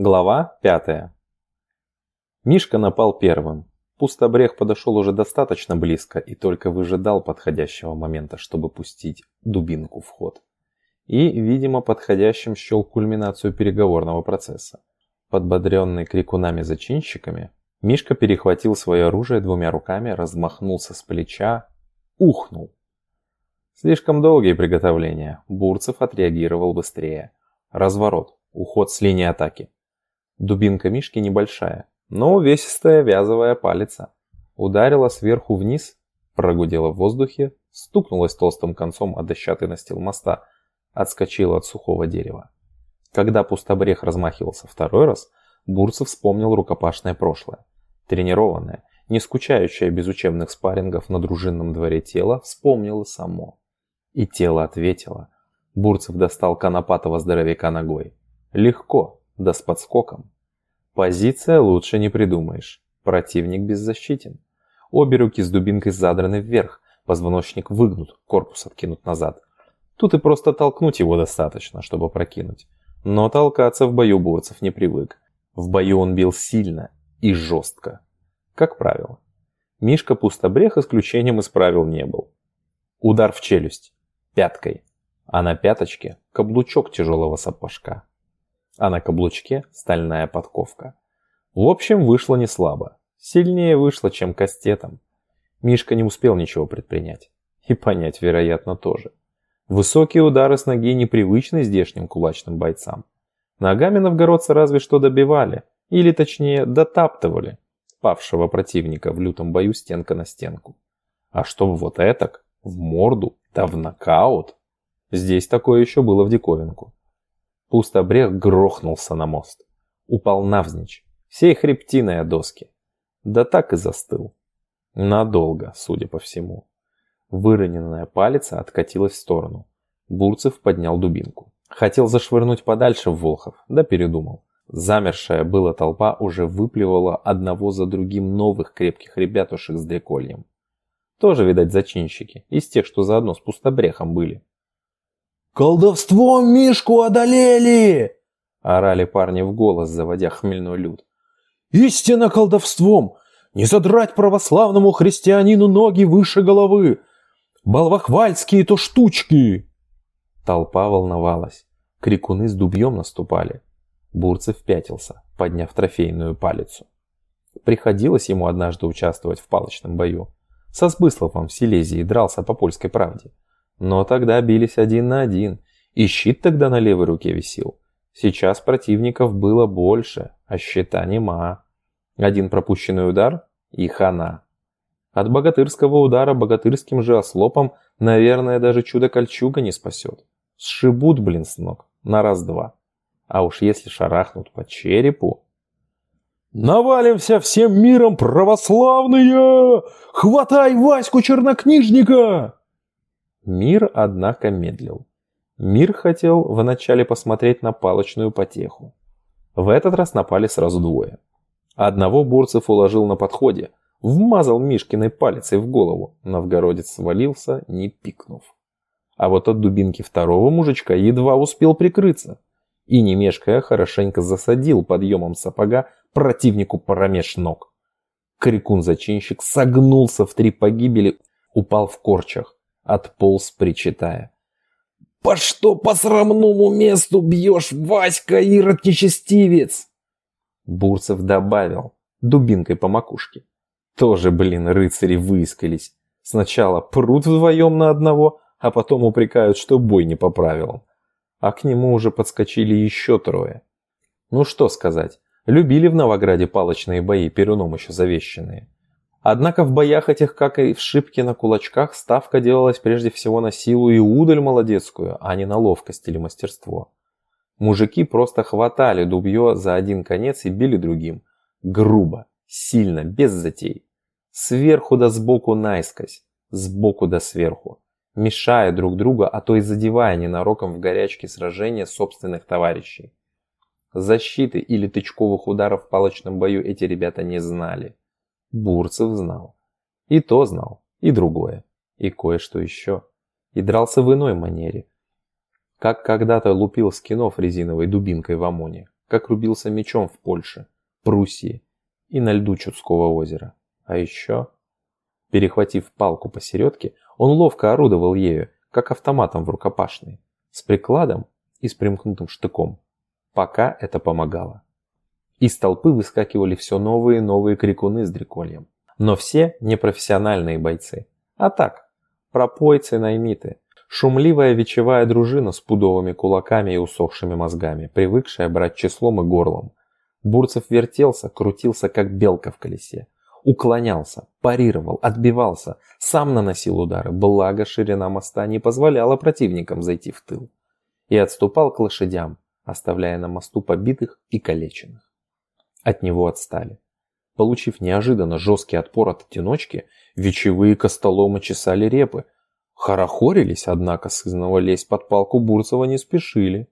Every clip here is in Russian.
Глава пятая. Мишка напал первым. Пустобрех подошел уже достаточно близко и только выжидал подходящего момента, чтобы пустить дубинку в ход. И, видимо, подходящим счел кульминацию переговорного процесса. Подбодренный крикунами-зачинщиками, Мишка перехватил свое оружие двумя руками, размахнулся с плеча, ухнул. Слишком долгие приготовления. Бурцев отреагировал быстрее. Разворот. Уход с линии атаки. Дубинка Мишки небольшая, но увесистая вязовая палица. Ударила сверху вниз, прогудела в воздухе, стукнулась толстым концом о дощатый настил моста, отскочила от сухого дерева. Когда пустобрех размахивался второй раз, Бурцев вспомнил рукопашное прошлое. Тренированное, не скучающее без учебных спаррингов на дружинном дворе тело, вспомнило само. И тело ответило. Бурцев достал конопатого здоровяка ногой. Легко, да с подскоком. Позиция лучше не придумаешь. Противник беззащитен. Обе руки с дубинкой задраны вверх, позвоночник выгнут, корпус откинут назад. Тут и просто толкнуть его достаточно, чтобы прокинуть. Но толкаться в бою Бурцев не привык. В бою он бил сильно и жестко. Как правило. Мишка Пустобрех исключением из правил не был. Удар в челюсть пяткой, а на пяточке каблучок тяжелого сапожка, а на каблучке стальная подковка. В общем, вышло не слабо. Сильнее вышло, чем кастетом. Мишка не успел ничего предпринять. И понять, вероятно, тоже. Высокие удары с ноги непривычны здешним кулачным бойцам. Ногами новгородцы разве что добивали, или точнее дотаптывали павшего противника в лютом бою стенка на стенку. А чтобы вот этак, в морду, да в нокаут. Здесь такое еще было в диковинку. Пустобрех грохнулся на мост. Упал навзничь, всей хребтиной о доски. Да так и застыл. Надолго, судя по всему. Выроненная палица откатилась в сторону. Бурцев поднял дубинку. Хотел зашвырнуть подальше в Волхов, да передумал. Замершая была толпа уже выплевала одного за другим новых крепких ребятушек с дрекольем. Тоже, видать, зачинщики, из тех, что заодно с пустобрехом были. «Колдовством Мишку одолели!» Орали парни в голос, заводя хмельной люд. «Истинно колдовством! Не задрать православному христианину ноги выше головы! Балвахвальские то штучки!» Толпа волновалась. Крикуны с дубьем наступали. Бурцев пятился, подняв трофейную палицу. Приходилось ему однажды участвовать в палочном бою. Со Сбысловым в Силезии дрался по польской правде. Но тогда бились один на один, и щит тогда на левой руке висел. Сейчас противников было больше, а щита нема. Один пропущенный удар и хана. От богатырского удара богатырским же ослопом, наверное, даже чудо-кольчуга не спасет. Сшибут, блин, с ног, на раз-два. А уж если шарахнут по черепу... «Навалимся всем миром, православные! Хватай Ваську чернокнижника!» Мир, однако, медлил. Мир хотел вначале посмотреть на палочную потеху. В этот раз напали сразу двое. Одного Бурцев уложил на подходе, вмазал Мишкиной палицей в голову. Новгородец свалился, не пикнув. А вот от дубинки второго мужичка едва успел прикрыться. И, не мешкая, хорошенько засадил подъемом сапога противнику промеж ног. Крикун-зачинщик согнулся в три погибели, упал в корчах, отполз, причитая. «По что по срамному месту бьешь, Васька, ирод нечестивец?» Бурцев добавил, дубинкой по макушке. Тоже, блин, рыцари выискались. Сначала прут вдвоем на одного, а потом упрекают, что бой не по правилам. А к нему уже подскочили еще трое. Ну что сказать, Любили в Новограде палочные бои, Перуном еще завещанные. Однако в боях этих, как и в шибке на кулачках, ставка делалась прежде всего на силу и удаль молодецкую, а не на ловкость или мастерство. Мужики просто хватали дубье за один конец и били другим. Грубо, сильно, без затей. Сверху да сбоку наискось, сбоку да сверху. Мешая друг другу, а то и задевая ненароком в горячке сражения собственных товарищей. Защиты или тычковых ударов в палочном бою эти ребята не знали. Бурцев знал. И то знал, и другое, и кое-что еще. И дрался в иной манере. Как когда-то лупил скинов резиновой дубинкой в ОМОНе. как рубился мечом в Польше, Пруссии и на льду Чудского озера. А еще, перехватив палку посередке, он ловко орудовал ею, как автоматом в рукопашной, с прикладом и с примкнутым штыком, пока это помогало. Из толпы выскакивали все новые и новые крикуны с дрекольем. Но все не профессиональные бойцы, а так, пропойцы-наймиты, шумливая вечевая дружина с пудовыми кулаками и усохшими мозгами, привыкшая брать числом и горлом. Бурцев вертелся, крутился, как белка в колесе. Уклонялся, парировал, отбивался, сам наносил удары, благо ширина моста не позволяла противникам зайти в тыл. И отступал к лошадям, оставляя на мосту побитых и калеченных. От него отстали. Получив неожиданно жесткий отпор от одиночки, вечевые костоломы чесали репы. Хорохорились, однако сызново лезть под палку Бурцева не спешили.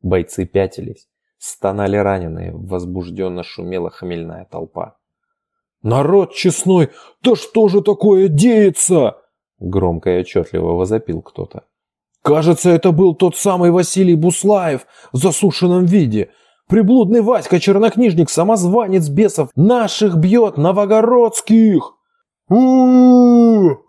Бойцы пятились, стонали раненые, возбужденно шумела хмельная толпа. «Народ честной, да что же такое деется?» Громко и отчетливо возопил кто-то. «Кажется, это был тот самый Василий Буслаев в засушенном виде. Приблудный Васька, чернокнижник, самозванец бесов, наших бьет, новогородских!»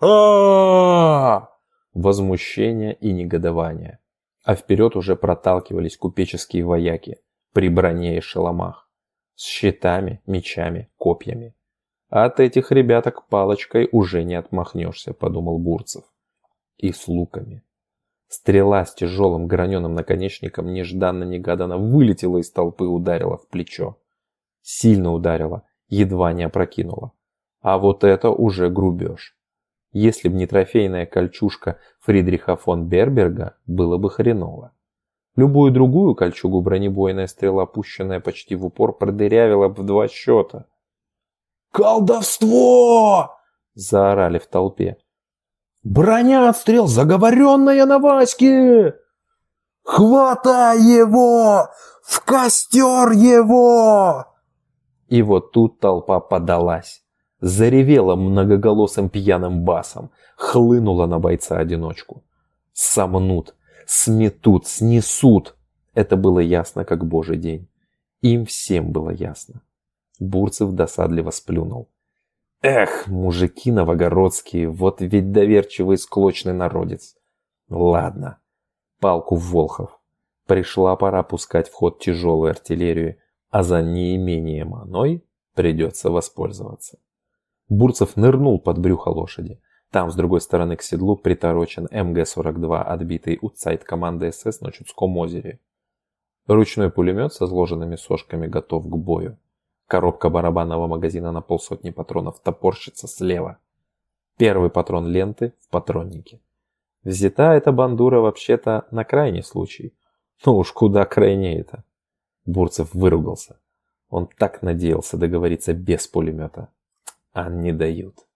а Возмущение и негодование. А вперед уже проталкивались купеческие вояки при броне и шеломах. С щитами, мечами, копьями. От этих ребяток палочкой уже не отмахнешься, подумал Бурцев. И с луками. Стрела с тяжелым граненым наконечником нежданно-негаданно вылетела из толпы и ударила в плечо. Сильно ударила, едва не опрокинула. А вот это уже грубеж. Если б не трофейная кольчужка Фридриха фон Берберга, было бы хреново. Любую другую кольчугу бронебойная стрела, опущенная почти в упор, продырявила бы в два счета. «Колдовство!» – заорали в толпе. «Броня отстрел, заговоренная на Ваське!» «Хватай его! В костер его!» И вот тут толпа подалась. Заревела многоголосым пьяным басом, хлынула на бойца-одиночку. Сомнут, сметут, снесут. Это было ясно, как божий день. Им всем было ясно. Бурцев досадливо сплюнул. Эх, мужики новогородские, вот ведь доверчивый склочный народец. Ладно, палку в Волхов. Пришла пора пускать в ход тяжелую артиллерию, а за неимением оной придется воспользоваться. Бурцев нырнул под брюхо лошади. Там, с другой стороны к седлу, приторочен МГ-42, отбитый утсайт команды СС на Чудском озере. Ручной пулемет со сложенными сошками готов к бою. Коробка барабанного магазина на полсотни патронов топорщится слева. Первый патрон ленты в патроннике. Взята эта бандура вообще-то на крайний случай. Ну уж куда крайнее-то. Бурцев выругался. Он так надеялся договориться без пулемета. А не дают.